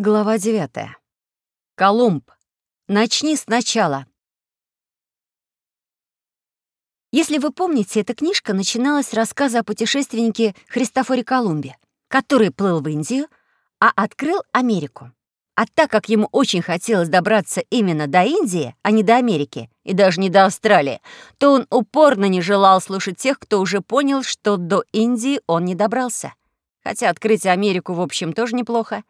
Глава 9. Колумб. Начни сначала. Если вы помните, эта книжка начиналась с рассказа о путешественнике Христофоре Колумбе, который плыл в Индию, а открыл Америку. А так как ему очень хотелось добраться именно до Индии, а не до Америки, и даже не до Австралии, то он упорно не желал слушать тех, кто уже понял, что до Индии он не добрался. Хотя открыть Америку, в общем, тоже неплохо.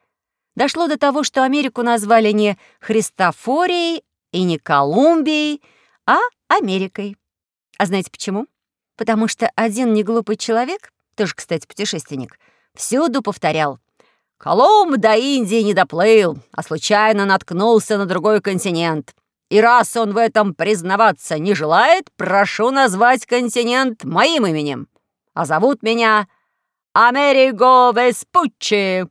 Дошло до того, что Америку назвали не Христофорией и не Колумбией, а Америкой. А знаете почему? Потому что один неглупый человек, тоже, кстати, путешественник, всюду повторял «Колумб до Индии не доплыл, а случайно наткнулся на другой континент. И раз он в этом признаваться не желает, прошу назвать континент моим именем. А зовут меня Америго Веспуччи».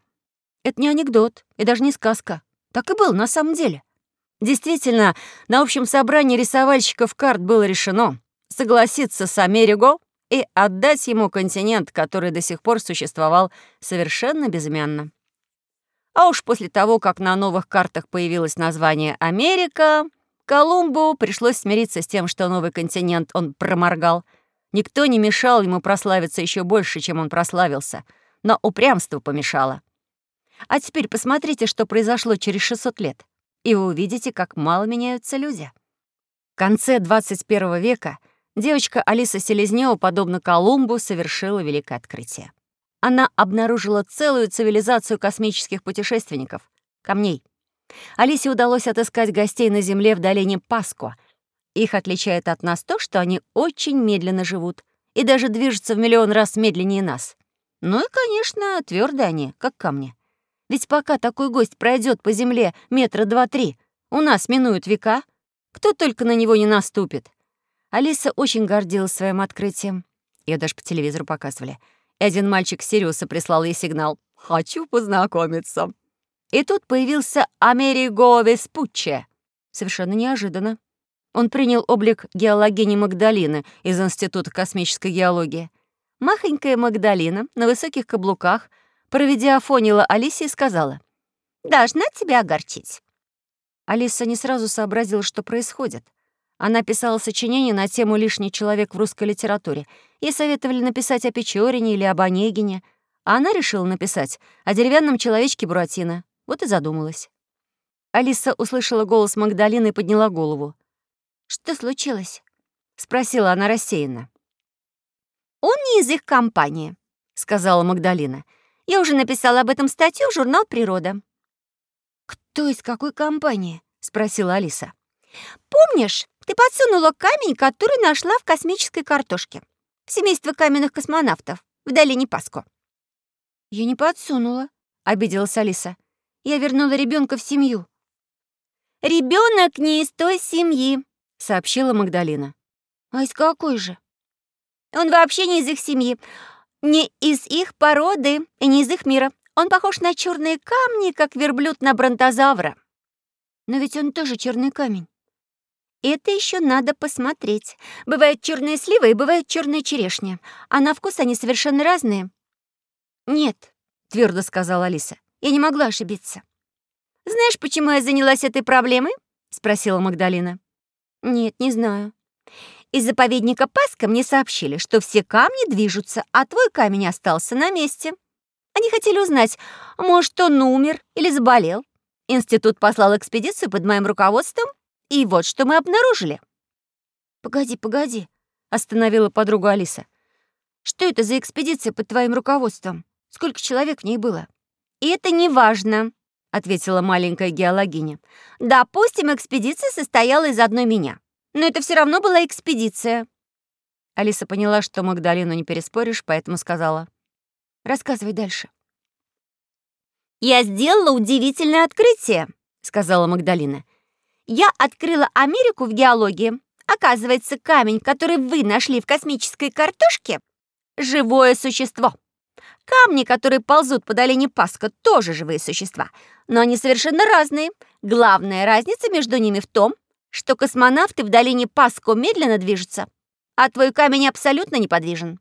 Это не анекдот и даже не сказка. Так и было на самом деле. Действительно, на общем собрании рисовальщиков карт было решено согласиться с Америго и отдать ему континент, который до сих пор существовал совершенно безымянно. А уж после того, как на новых картах появилось название «Америка», Колумбу пришлось смириться с тем, что новый континент он проморгал. Никто не мешал ему прославиться еще больше, чем он прославился, но упрямство помешало. А теперь посмотрите, что произошло через 600 лет, и вы увидите, как мало меняются люди. В конце 21 века девочка Алиса Селезнева, подобно Колумбу, совершила великое открытие. Она обнаружила целую цивилизацию космических путешественников — камней. Алисе удалось отыскать гостей на Земле в долине Паско. Их отличает от нас то, что они очень медленно живут и даже движутся в миллион раз медленнее нас. Ну и, конечно, твердые они, как камни. Ведь пока такой гость пройдет по земле метра два-три, у нас минуют века, кто только на него не наступит. Алиса очень гордилась своим открытием. Ее даже по телевизору показывали. И один мальчик Сириуса прислал ей сигнал «Хочу познакомиться». И тут появился Америго Веспуччи. Совершенно неожиданно. Он принял облик геологини Магдалины из Института космической геологии. Махонькая Магдалина на высоких каблуках — Проведя фонила Алисе и сказала, «Должна тебя огорчить». Алиса не сразу сообразила, что происходит. Она писала сочинение на тему «Лишний человек в русской литературе». Ей советовали написать о Печорине или об Онегине, а она решила написать о деревянном человечке Буратино. Вот и задумалась. Алиса услышала голос Магдалины и подняла голову. «Что случилось?» — спросила она рассеянно. «Он не из их компании», — сказала Магдалина. Я уже написала об этом статью в журнал «Природа». «Кто из какой компании?» — спросила Алиса. «Помнишь, ты подсунула камень, который нашла в космической картошке? Семейство каменных космонавтов в долине Паско». «Я не подсунула», — обиделась Алиса. «Я вернула ребенка в семью». Ребенок не из той семьи», — сообщила Магдалина. «А из какой же?» «Он вообще не из их семьи. Не из их породы и не из их мира. Он похож на черные камни, как верблюд на бронтозавра. Но ведь он тоже черный камень. Это еще надо посмотреть. Бывают черные сливы и бывает черная черешня. А на вкус они совершенно разные. Нет, твердо сказала Алиса. Я не могла ошибиться. Знаешь, почему я занялась этой проблемой? спросила Магдалина. Нет, не знаю. Из заповедника Паска мне сообщили, что все камни движутся, а твой камень остался на месте. Они хотели узнать, может, он умер или заболел. Институт послал экспедицию под моим руководством, и вот что мы обнаружили. «Погоди, погоди», — остановила подругу Алиса. «Что это за экспедиция под твоим руководством? Сколько человек в ней было?» «И это не важно», — ответила маленькая геологиня. «Допустим, экспедиция состояла из одной меня но это все равно была экспедиция». Алиса поняла, что Магдалину не переспоришь, поэтому сказала. «Рассказывай дальше». «Я сделала удивительное открытие», — сказала Магдалина. «Я открыла Америку в геологии. Оказывается, камень, который вы нашли в космической картошке, — живое существо. Камни, которые ползут по долине Паска, тоже живые существа, но они совершенно разные. Главная разница между ними в том, что космонавты в долине Паско медленно движутся, а твой камень абсолютно неподвижен».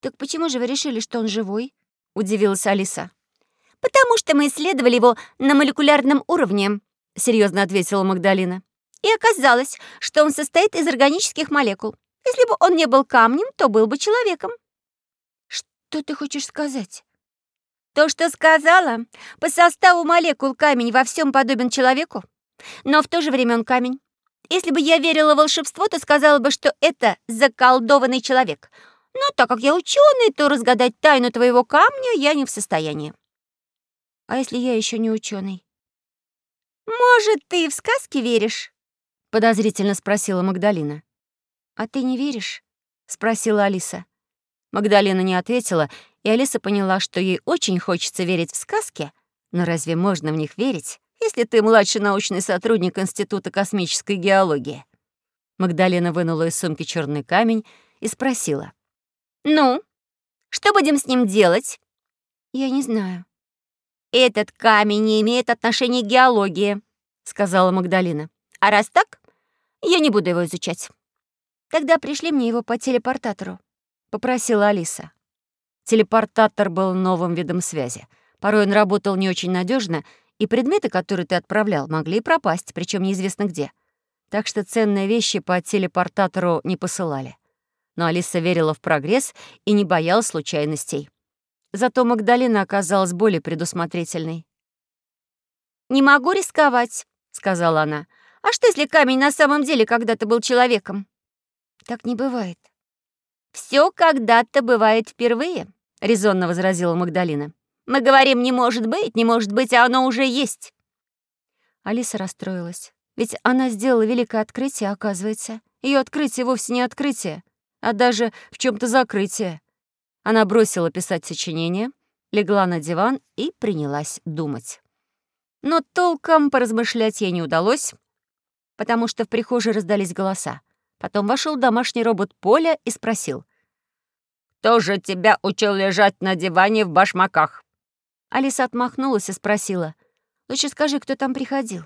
«Так почему же вы решили, что он живой?» — удивилась Алиса. «Потому что мы исследовали его на молекулярном уровне», — серьезно ответила Магдалина. «И оказалось, что он состоит из органических молекул. Если бы он не был камнем, то был бы человеком». «Что ты хочешь сказать?» «То, что сказала. По составу молекул камень во всем подобен человеку, но в то же время он камень. Если бы я верила в волшебство, то сказала бы, что это заколдованный человек. Но так как я ученый, то разгадать тайну твоего камня я не в состоянии. А если я еще не ученый? Может, ты в сказки веришь? Подозрительно спросила Магдалина. А ты не веришь? Спросила Алиса. Магдалина не ответила, и Алиса поняла, что ей очень хочется верить в сказки, но разве можно в них верить? Если ты младший научный сотрудник Института космической геологии». Магдалина вынула из сумки черный камень и спросила. «Ну, что будем с ним делать?» «Я не знаю». «Этот камень не имеет отношения к геологии», — сказала Магдалина. «А раз так, я не буду его изучать». «Тогда пришли мне его по телепортатору», — попросила Алиса. Телепортатор был новым видом связи. Порой он работал не очень надежно и предметы, которые ты отправлял, могли пропасть, причем неизвестно где. Так что ценные вещи по телепортатору не посылали. Но Алиса верила в прогресс и не боялась случайностей. Зато Магдалина оказалась более предусмотрительной. «Не могу рисковать», — сказала она. «А что, если камень на самом деле когда-то был человеком?» «Так не бывает». «Все когда-то бывает впервые», — резонно возразила Магдалина. Мы говорим «не может быть», «не может быть», а оно уже есть». Алиса расстроилась. Ведь она сделала великое открытие, оказывается. Ее открытие вовсе не открытие, а даже в чем то закрытие. Она бросила писать сочинение, легла на диван и принялась думать. Но толком поразмышлять ей не удалось, потому что в прихожей раздались голоса. Потом вошел домашний робот Поля и спросил. «Кто же тебя учил лежать на диване в башмаках?» Алиса отмахнулась и спросила. «Лучше скажи, кто там приходил?»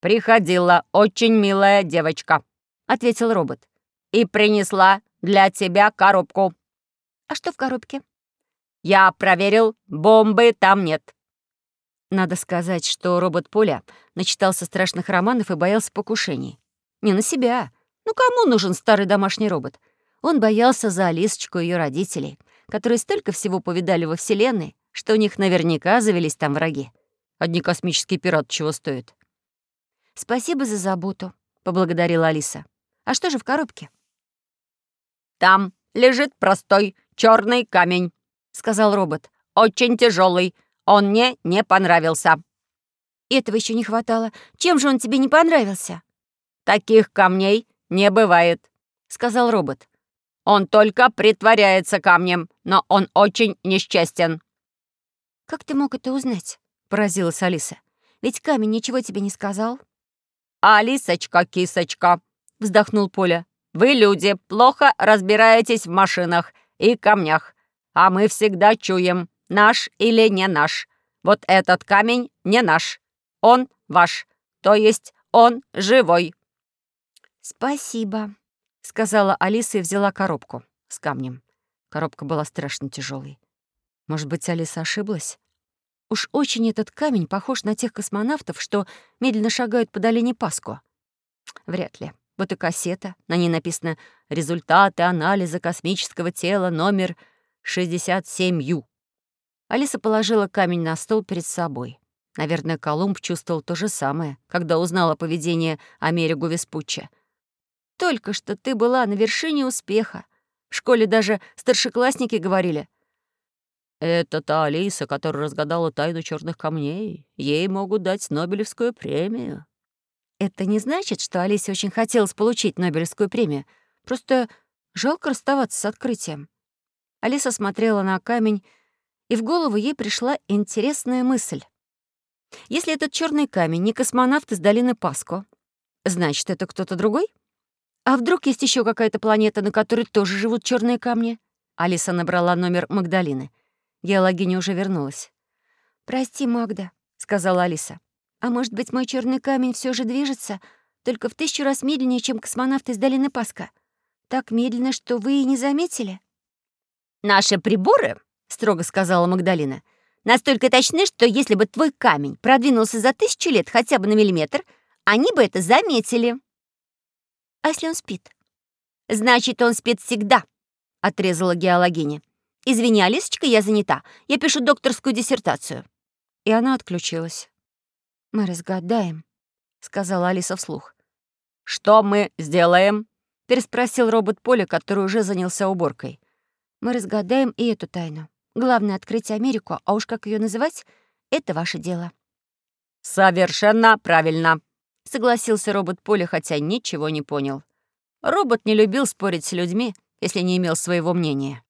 «Приходила очень милая девочка», — ответил робот. «И принесла для тебя коробку». «А что в коробке?» «Я проверил, бомбы там нет». Надо сказать, что робот Поля начитался страшных романов и боялся покушений. Не на себя. Ну кому нужен старый домашний робот? Он боялся за Алисочку и ее родителей, которые столько всего повидали во Вселенной, что у них наверняка завелись там враги. Одни космические пираты чего стоят. «Спасибо за заботу», — поблагодарила Алиса. «А что же в коробке?» «Там лежит простой черный камень», — сказал робот. «Очень тяжелый. Он мне не понравился». «Этого еще не хватало. Чем же он тебе не понравился?» «Таких камней не бывает», — сказал робот. «Он только притворяется камнем, но он очень несчастен». «Как ты мог это узнать?» — поразилась Алиса. «Ведь камень ничего тебе не сказал». «Алисочка, кисочка!» — вздохнул Поля. «Вы, люди, плохо разбираетесь в машинах и камнях, а мы всегда чуем, наш или не наш. Вот этот камень не наш, он ваш, то есть он живой». «Спасибо», — сказала Алиса и взяла коробку с камнем. Коробка была страшно тяжелой. Может быть, Алиса ошиблась? Уж очень этот камень похож на тех космонавтов, что медленно шагают по долине Паску. Вряд ли. Вот и кассета. На ней написано «Результаты анализа космического тела номер 67Ю». Алиса положила камень на стол перед собой. Наверное, Колумб чувствовал то же самое, когда узнал о поведении Америго Веспуччи. «Только что ты была на вершине успеха. В школе даже старшеклассники говорили — это та Алиса, которая разгадала тайну черных камней. Ей могут дать Нобелевскую премию. Это не значит, что Алисе очень хотелось получить Нобелевскую премию. Просто жалко расставаться с открытием. Алиса смотрела на камень, и в голову ей пришла интересная мысль. Если этот черный камень не космонавт из долины Паско, значит, это кто-то другой? А вдруг есть еще какая-то планета, на которой тоже живут черные камни? Алиса набрала номер Магдалины. Геологиня уже вернулась. «Прости, Магда», — сказала Алиса. «А может быть, мой черный камень все же движется, только в тысячу раз медленнее, чем космонавт из долины Паска? Так медленно, что вы и не заметили?» «Наши приборы», — строго сказала Магдалина, Настолько точны, что если бы твой камень продвинулся за тысячу лет хотя бы на миллиметр, они бы это заметили. А если он спит? Значит, он спит всегда, отрезала геологиня. Извини, Алисочка, я занята. Я пишу докторскую диссертацию. И она отключилась. Мы разгадаем, сказала Алиса вслух. Что мы сделаем? переспросил робот Поля, который уже занялся уборкой. Мы разгадаем и эту тайну. Главное — открыть Америку, а уж как ее называть — это ваше дело». «Совершенно правильно», — согласился робот Поля, хотя ничего не понял. Робот не любил спорить с людьми, если не имел своего мнения.